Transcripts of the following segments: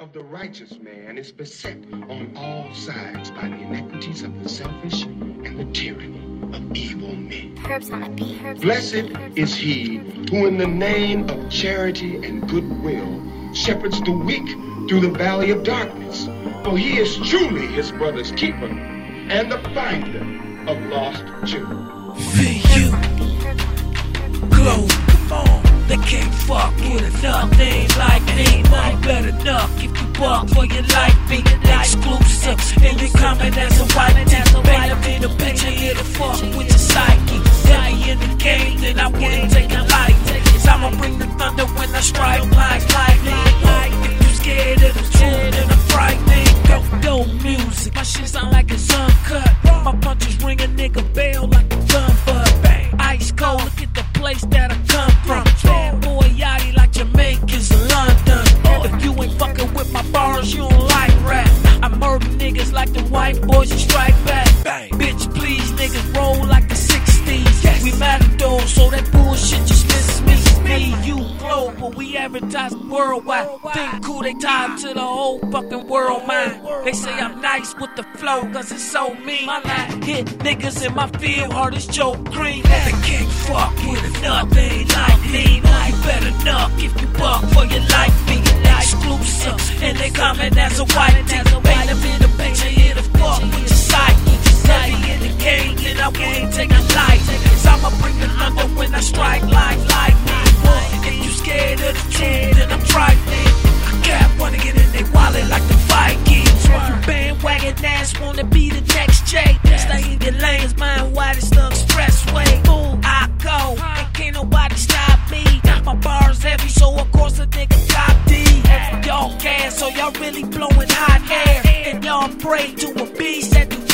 of the righteous man is beset on all sides by the inequities of the selfish and the tyranny of evil men. Herbs on a. Herbs Blessed on a is he who, in the name of charity and goodwill, shepherds the weak through the valley of darkness. For he is truly his brother's keeper and the finder of lost children. VU, glow, come on. They can't fuck with nothing like me. I'm better buck for your life. Be exclusive, and you coming as a white dick. Paint a picture here to fuck with your psyche. You in the game, then I wouldn't take it light. Cause I'ma bring the thunder when I strike like lightning. If you scared of the truth, then I'm frightening. Go, go music. My shit sound like it's uncut. My punches ring a nigga bell like a gun butt. Bang. Ice cold, look at the place that boys and strike back. Bang. Bitch, please, niggas roll like the 60s. We matador, so that bullshit just miss me. Me, you, global, we advertise worldwide. Think cool, they tied to the whole fucking world, man. They say I'm nice with the flow, cause it's so mean. My line hit niggas in my field, hard as Joe Greene. They can't fuck with nothing like me. You better knock if you buck for your life. Being exclusive, and they coming as a white dick. Paint a I wouldn't take a light. Cause I'ma bring the thunder when I strike like lightning. If you scared of the truth, then I'm trifling. I got wanna get in they wallet like the Vikings. If bandwagon ass wanna be the next J, stay in your lanes, mind as the expressway. Boom, I go, and can't nobody stop me. My bars heavy, so of course a nigga top D. Y'all gas, so y'all really blowing hot air. And y'all pray to a beast that do.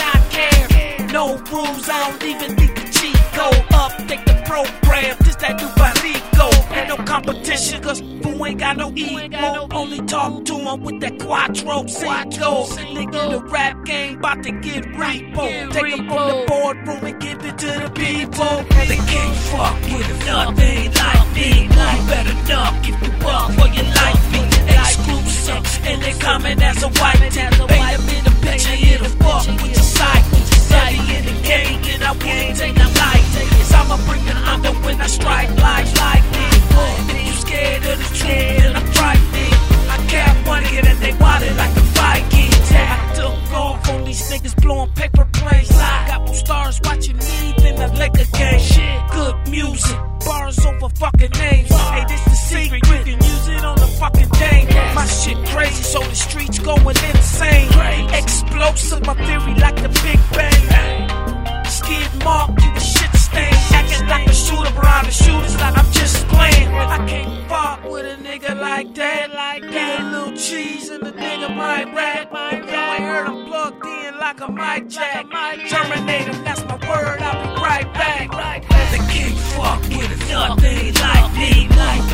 No rules, I don't even need the cheat code. Update the program, just that new Barico. Ain't no competition, cause boo ain't got no ego. Only talk to him with that quattro cinco. Nigga, the rap game bout to get repo. Take him from the boardroom and give it to the people. They can't fuck with nothing strike like lightning. If you scared of the truth, then I'm frightening. I can't wanna get in they water like the Vikings. I took off on these niggas blowing paper planes. Got more stars watching me than the Laker game. Shit, good music, bars over fucking names. Hey, this the secret, you can use it on the fucking dame. My shit crazy, so the streets going insane. Explosive, my theory like a mic jack. Terminator, that's my word, I'll be right back. They can't fuck with nothing like me. You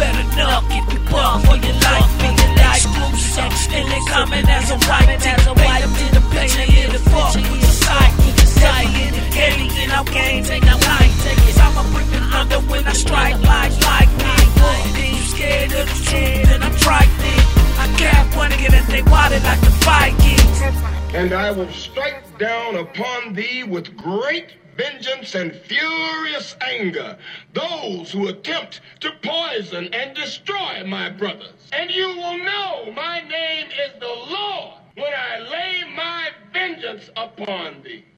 And I will strike down upon thee with great vengeance and furious anger those who attempt to poison and destroy my brothers. And you will know my name is the Lord when I lay my vengeance upon thee.